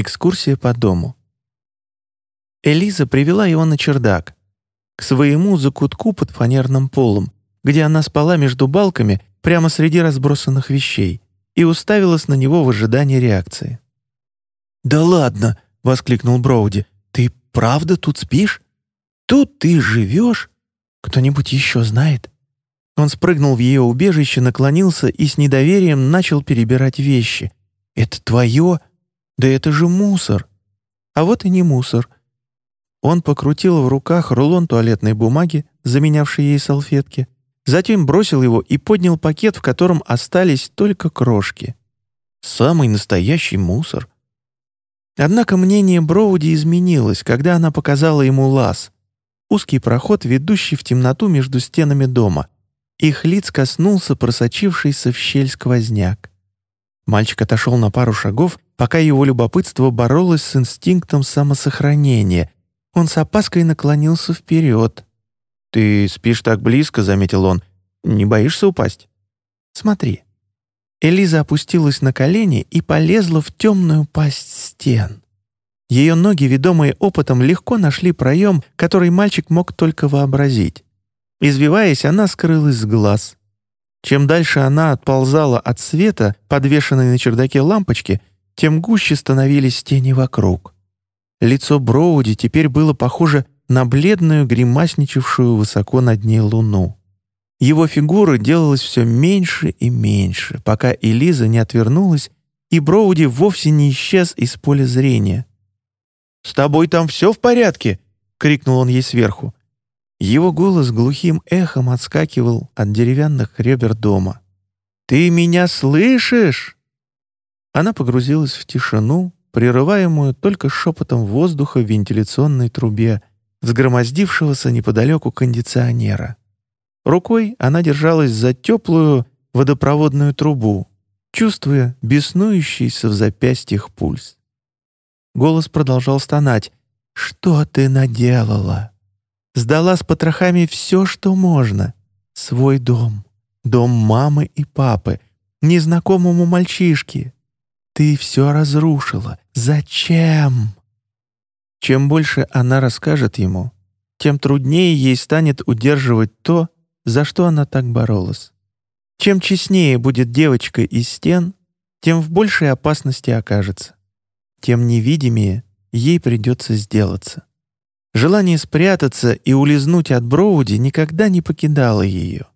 Экскурсия по дому. Элиза привела его на чердак, к своему закутку под фанерным полом, где она спала между балками прямо среди разбросанных вещей и уставилась на него в ожидании реакции. «Да ладно!» — воскликнул Броуди. «Ты правда тут спишь? Тут ты живешь? Кто-нибудь еще знает?» Он спрыгнул в ее убежище, наклонился и с недоверием начал перебирать вещи. «Это твое? Да это же мусор!» «А вот и не мусор», он покрутил в руках рулон туалетной бумаги, заменявший ей салфетки, затем бросил его и поднял пакет, в котором остались только крошки. Самый настоящий мусор. Однако мнение Броуди изменилось, когда она показала ему лаз. Узкий проход, ведущий в темноту между стенами дома. Их лиц коснулся просочившийся в щель сквозняк. Мальчик отошел на пару шагов, пока его любопытство боролось с инстинктом самосохранения, он с опаской наклонился вперед. «Ты спишь так близко», — заметил он. «Не боишься упасть?» «Смотри». Элиза опустилась на колени и полезла в темную пасть стен. Ее ноги, ведомые опытом, легко нашли проем, который мальчик мог только вообразить. Извиваясь, она скрылась с глаз. Чем дальше она отползала от света, подвешенной на чердаке лампочки, тем гуще становились тени вокруг. Лицо Броуди теперь было похоже на бледную, гримасничавшую высоко над ней луну. Его фигура делалась все меньше и меньше, пока Элиза не отвернулась, и Броуди вовсе не исчез из поля зрения. «С тобой там все в порядке?» — крикнул он ей сверху. Его голос глухим эхом отскакивал от деревянных ребер дома. «Ты меня слышишь?» Она погрузилась в тишину, прерываемую только шепотом воздуха в вентиляционной трубе, взгромоздившегося неподалеку кондиционера. Рукой она держалась за теплую водопроводную трубу, чувствуя беснующийся в запястьях пульс. Голос продолжал стонать. «Что ты наделала? Сдала с потрохами все, что можно. Свой дом, дом мамы и папы, незнакомому мальчишке, ты все разрушила. Зачем?» Чем больше она расскажет ему, тем труднее ей станет удерживать то, за что она так боролась. Чем честнее будет девочка из стен, тем в большей опасности окажется. Тем невидимее ей придется сделаться. Желание спрятаться и улизнуть от Броуди никогда не покидало ее.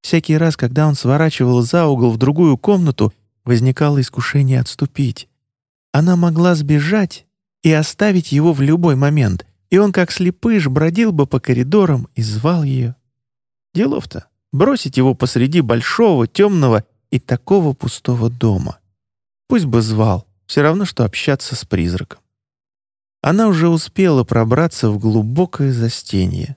Всякий раз, когда он сворачивал за угол в другую комнату возникало искушение отступить. Она могла сбежать и оставить его в любой момент, и он, как слепыш, бродил бы по коридорам и звал ее. Делов-то бросить его посреди большого, темного и такого пустого дома. Пусть бы звал, все равно, что общаться с призраком. Она уже успела пробраться в глубокое застенье.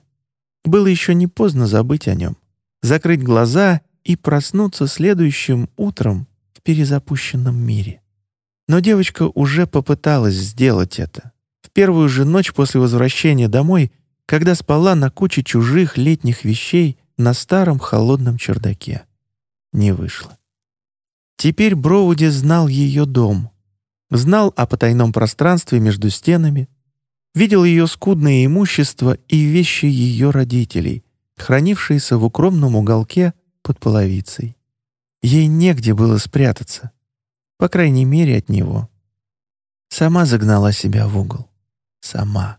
Было еще не поздно забыть о нем, закрыть глаза и проснуться следующим утром в перезапущенном мире. Но девочка уже попыталась сделать это. В первую же ночь после возвращения домой, когда спала на куче чужих летних вещей на старом холодном чердаке. Не вышло. Теперь Броуди знал ее дом. Знал о потайном пространстве между стенами, видел ее скудное имущество и вещи ее родителей, хранившиеся в укромном уголке под половицей. Ей негде было спрятаться. По крайней мере, от него. Сама загнала себя в угол. Сама.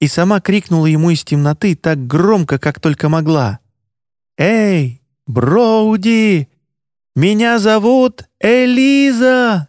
И сама крикнула ему из темноты так громко, как только могла. «Эй, Броуди! Меня зовут Элиза!»